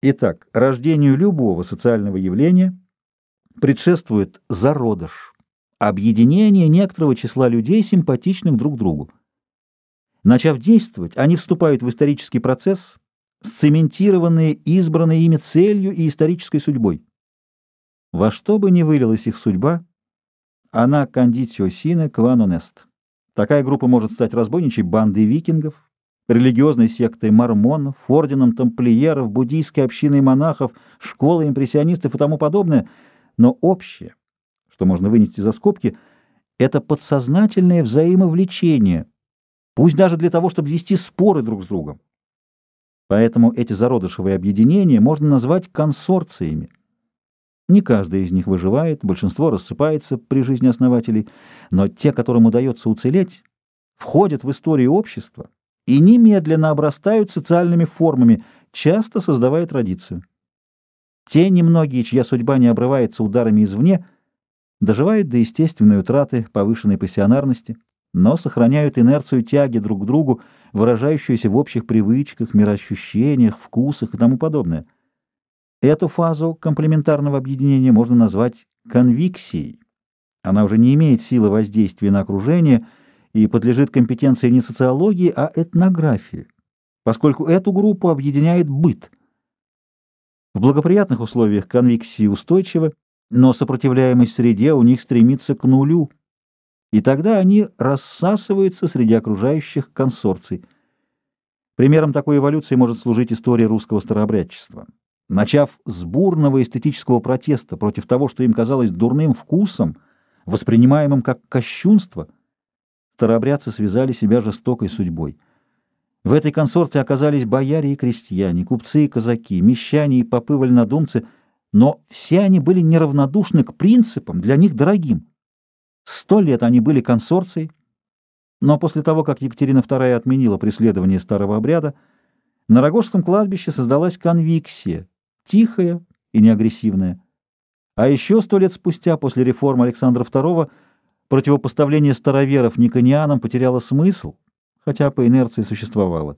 Итак, рождению любого социального явления предшествует зародыш, объединение некоторого числа людей, симпатичных друг другу. Начав действовать, они вступают в исторический процесс, сцементированные избранной ими целью и исторической судьбой. Во что бы ни вылилась их судьба, она кондитио сине кванонест. Такая группа может стать разбойничей бандой викингов, религиозной сектой мормонов, орденом тамплиеров, буддийской общиной монахов, школой импрессионистов и тому подобное, но общее, что можно вынести за скобки, это подсознательное взаимовлечение, пусть даже для того, чтобы вести споры друг с другом. Поэтому эти зародышевые объединения можно назвать консорциями. Не каждый из них выживает, большинство рассыпается при жизни основателей, но те, которым удается уцелеть, входят в историю общества и немедленно обрастают социальными формами, часто создавая традицию. Те немногие, чья судьба не обрывается ударами извне, доживают до естественной утраты повышенной пассионарности, но сохраняют инерцию тяги друг к другу, выражающуюся в общих привычках, мироощущениях, вкусах и тому подобное. Эту фазу комплементарного объединения можно назвать конвиксией. Она уже не имеет силы воздействия на окружение – и подлежит компетенции не социологии, а этнографии, поскольку эту группу объединяет быт. В благоприятных условиях конвиксии устойчивы, но сопротивляемость среде у них стремится к нулю, и тогда они рассасываются среди окружающих консорций. Примером такой эволюции может служить история русского старообрядчества. Начав с бурного эстетического протеста против того, что им казалось дурным вкусом, воспринимаемым как кощунство – старообрядцы связали себя жестокой судьбой. В этой консорте оказались бояре и крестьяне, купцы и казаки, мещане и попы-вольнодумцы, но все они были неравнодушны к принципам, для них дорогим. Сто лет они были консорцией, но после того, как Екатерина II отменила преследование старого обряда, на Рогожском кладбище создалась конвиксия, тихая и неагрессивная. А еще сто лет спустя, после реформы Александра II, Противопоставление староверов никонианам потеряло смысл, хотя по инерции существовало.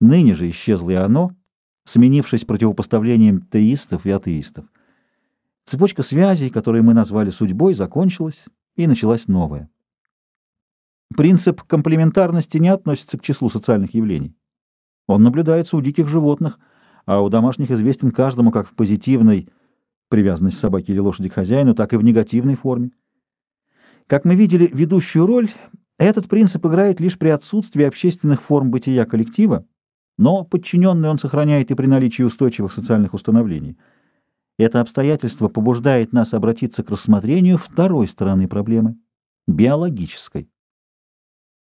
Ныне же исчезло и оно, сменившись противопоставлением теистов и атеистов. Цепочка связей, которую мы назвали судьбой, закончилась, и началась новая. Принцип комплементарности не относится к числу социальных явлений. Он наблюдается у диких животных, а у домашних известен каждому как в позитивной привязанность собаки или лошади к хозяину, так и в негативной форме. Как мы видели, ведущую роль этот принцип играет лишь при отсутствии общественных форм бытия коллектива, но подчиненный он сохраняет и при наличии устойчивых социальных установлений. Это обстоятельство побуждает нас обратиться к рассмотрению второй стороны проблемы – биологической.